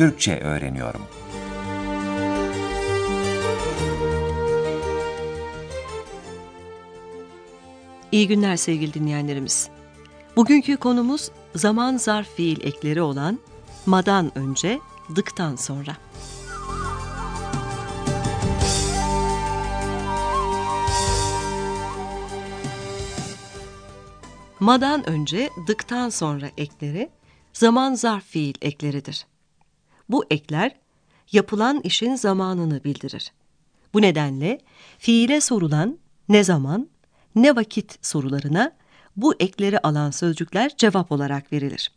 Türkçe öğreniyorum. İyi günler sevgili dinleyenlerimiz. Bugünkü konumuz zaman zarf fiil ekleri olan madan önce, dıktan sonra. Madan önce, dıktan sonra ekleri zaman zarf fiil ekleridir. Bu ekler yapılan işin zamanını bildirir. Bu nedenle fiile sorulan ne zaman, ne vakit sorularına bu ekleri alan sözcükler cevap olarak verilir.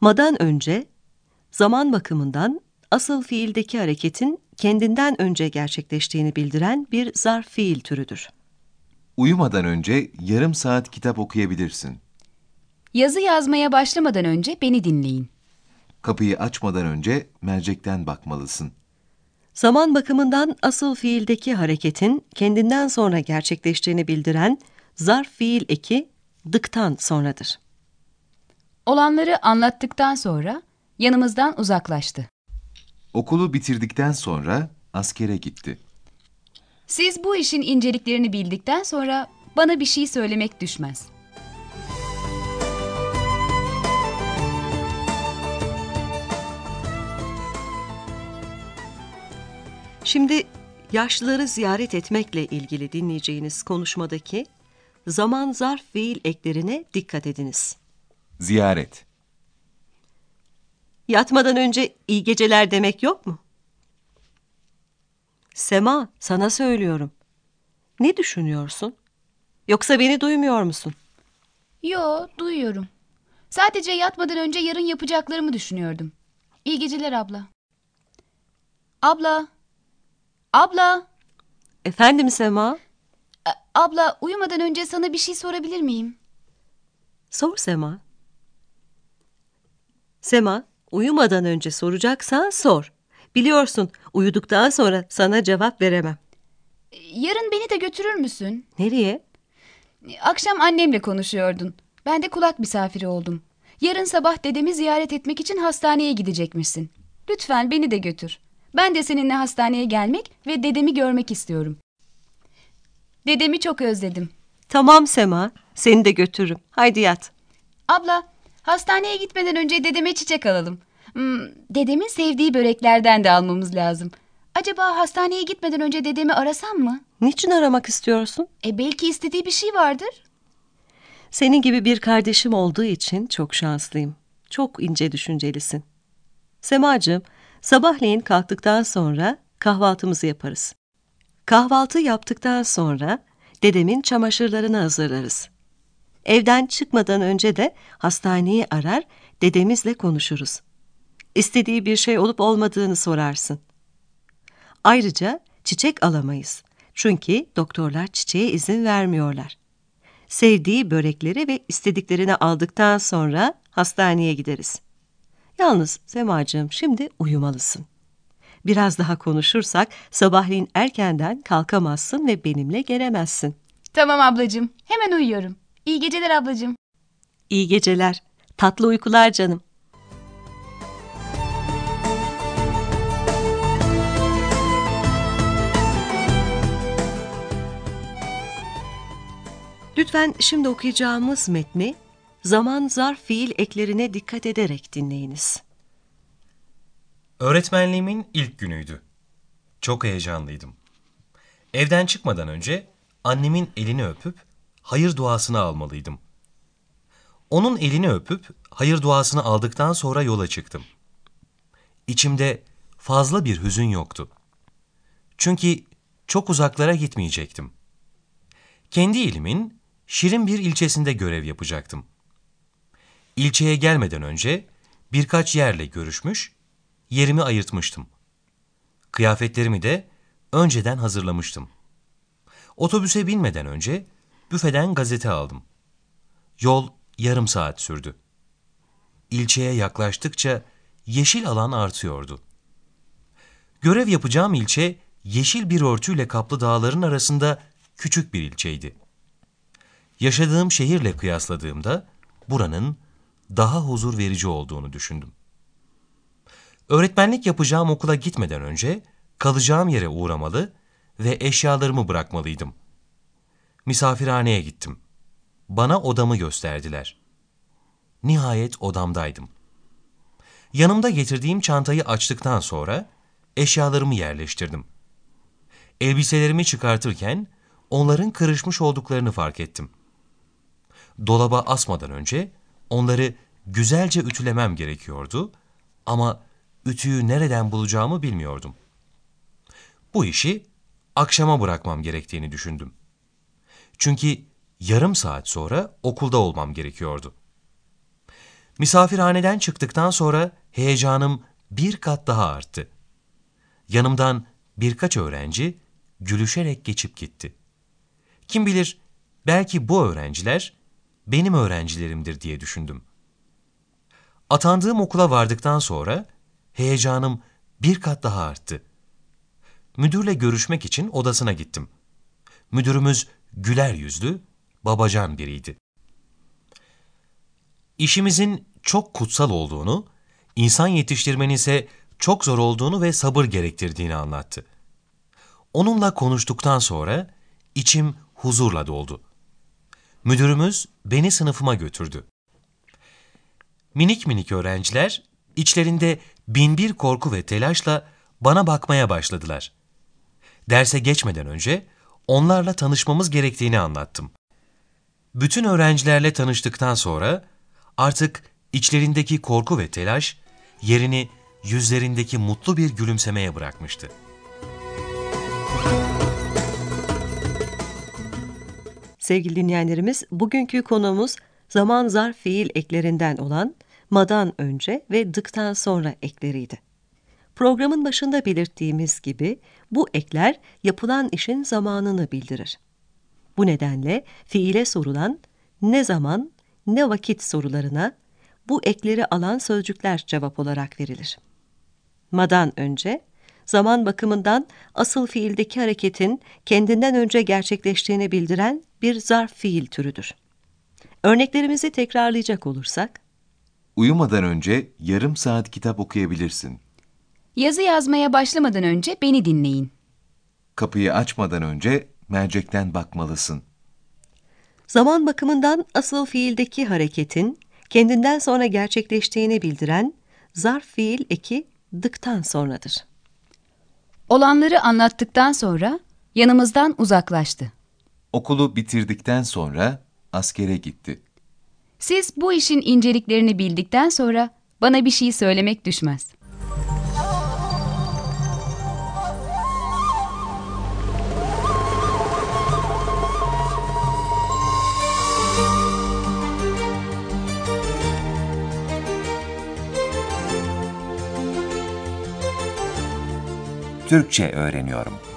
Madan önce zaman bakımından asıl fiildeki hareketin kendinden önce gerçekleştiğini bildiren bir zarf fiil türüdür. Uyumadan önce yarım saat kitap okuyabilirsin. Yazı yazmaya başlamadan önce beni dinleyin. Kapıyı açmadan önce mercekten bakmalısın. Zaman bakımından asıl fiildeki hareketin kendinden sonra gerçekleştiğini bildiren zarf fiil eki dıktan sonradır. Olanları anlattıktan sonra yanımızdan uzaklaştı. Okulu bitirdikten sonra askere gitti. Siz bu işin inceliklerini bildikten sonra bana bir şey söylemek düşmez. Şimdi yaşlıları ziyaret etmekle ilgili dinleyeceğiniz konuşmadaki zaman zarf fiil eklerine dikkat ediniz. Ziyaret. Yatmadan önce iyi geceler demek yok mu? Sema, sana söylüyorum. Ne düşünüyorsun? Yoksa beni duymuyor musun? Yo, duyuyorum. Sadece yatmadan önce yarın yapacaklarımı düşünüyordum. İyi geceler abla. Abla. Abla. Efendim Sema? A- abla, uyumadan önce sana bir şey sorabilir miyim? Sor Sema. Sema, uyumadan önce soracaksan sor. Biliyorsun, uyuduktan sonra sana cevap veremem. Yarın beni de götürür müsün? Nereye? Akşam annemle konuşuyordun. Ben de kulak misafiri oldum. Yarın sabah dedemi ziyaret etmek için hastaneye gidecekmişsin. Lütfen beni de götür. Ben de seninle hastaneye gelmek ve dedemi görmek istiyorum. Dedemi çok özledim. Tamam Sema, seni de götürürüm. Haydi yat. Abla, hastaneye gitmeden önce dedeme çiçek alalım. Hmm, dedemin sevdiği böreklerden de almamız lazım. Acaba hastaneye gitmeden önce dedemi arasam mı? Niçin aramak istiyorsun? E belki istediği bir şey vardır. Senin gibi bir kardeşim olduğu için çok şanslıyım. Çok ince düşüncelisin. Semacığım, sabahleyin kalktıktan sonra kahvaltımızı yaparız. Kahvaltı yaptıktan sonra dedemin çamaşırlarını hazırlarız. Evden çıkmadan önce de hastaneyi arar, dedemizle konuşuruz. İstediği bir şey olup olmadığını sorarsın. Ayrıca çiçek alamayız. Çünkü doktorlar çiçeğe izin vermiyorlar. Sevdiği börekleri ve istediklerini aldıktan sonra hastaneye gideriz. Yalnız Semacığım şimdi uyumalısın. Biraz daha konuşursak sabahleyin erkenden kalkamazsın ve benimle gelemezsin. Tamam ablacığım, hemen uyuyorum. İyi geceler ablacığım. İyi geceler, tatlı uykular canım. Lütfen şimdi okuyacağımız metni zaman zarf fiil eklerine dikkat ederek dinleyiniz. Öğretmenliğimin ilk günüydü. Çok heyecanlıydım. Evden çıkmadan önce annemin elini öpüp hayır duasını almalıydım. Onun elini öpüp hayır duasını aldıktan sonra yola çıktım. İçimde fazla bir hüzün yoktu. Çünkü çok uzaklara gitmeyecektim. Kendi ilimin şirin bir ilçesinde görev yapacaktım. İlçeye gelmeden önce birkaç yerle görüşmüş, yerimi ayırtmıştım. Kıyafetlerimi de önceden hazırlamıştım. Otobüse binmeden önce büfeden gazete aldım. Yol yarım saat sürdü. İlçeye yaklaştıkça yeşil alan artıyordu. Görev yapacağım ilçe yeşil bir örtüyle kaplı dağların arasında küçük bir ilçeydi. Yaşadığım şehirle kıyasladığımda buranın daha huzur verici olduğunu düşündüm. Öğretmenlik yapacağım okula gitmeden önce kalacağım yere uğramalı ve eşyalarımı bırakmalıydım. Misafirhaneye gittim. Bana odamı gösterdiler. Nihayet odamdaydım. Yanımda getirdiğim çantayı açtıktan sonra eşyalarımı yerleştirdim. Elbiselerimi çıkartırken onların kırışmış olduklarını fark ettim. Dolaba asmadan önce onları güzelce ütülemem gerekiyordu ama ütüyü nereden bulacağımı bilmiyordum. Bu işi akşama bırakmam gerektiğini düşündüm. Çünkü yarım saat sonra okulda olmam gerekiyordu. Misafirhaneden çıktıktan sonra heyecanım bir kat daha arttı. Yanımdan birkaç öğrenci gülüşerek geçip gitti. Kim bilir belki bu öğrenciler benim öğrencilerimdir diye düşündüm. Atandığım okula vardıktan sonra heyecanım bir kat daha arttı. Müdürle görüşmek için odasına gittim. Müdürümüz güler yüzlü, babacan biriydi. İşimizin çok kutsal olduğunu, insan yetiştirmenin ise çok zor olduğunu ve sabır gerektirdiğini anlattı. Onunla konuştuktan sonra içim huzurla doldu. Müdürümüz beni sınıfıma götürdü. Minik minik öğrenciler içlerinde binbir korku ve telaşla bana bakmaya başladılar. Derse geçmeden önce onlarla tanışmamız gerektiğini anlattım. Bütün öğrencilerle tanıştıktan sonra artık içlerindeki korku ve telaş yerini yüzlerindeki mutlu bir gülümsemeye bırakmıştı. Sevgili dinleyenlerimiz, bugünkü konumuz zaman zarf fiil eklerinden olan madan önce ve dıktan sonra ekleriydi. Programın başında belirttiğimiz gibi bu ekler yapılan işin zamanını bildirir. Bu nedenle fiile sorulan ne zaman, ne vakit sorularına bu ekleri alan sözcükler cevap olarak verilir. Madan önce, zaman bakımından asıl fiildeki hareketin kendinden önce gerçekleştiğini bildiren bir zarf fiil türüdür. Örneklerimizi tekrarlayacak olursak, Uyumadan önce yarım saat kitap okuyabilirsin. Yazı yazmaya başlamadan önce beni dinleyin. Kapıyı açmadan önce mercekten bakmalısın. zaman bakımından asıl fiildeki hareketin kendinden sonra gerçekleştiğini bildiren zarf fiil eki dıktan sonradır. Olanları anlattıktan sonra yanımızdan uzaklaştı. Okulu bitirdikten sonra askere gitti. Siz bu işin inceliklerini bildikten sonra bana bir şey söylemek düşmez. Türkçe öğreniyorum.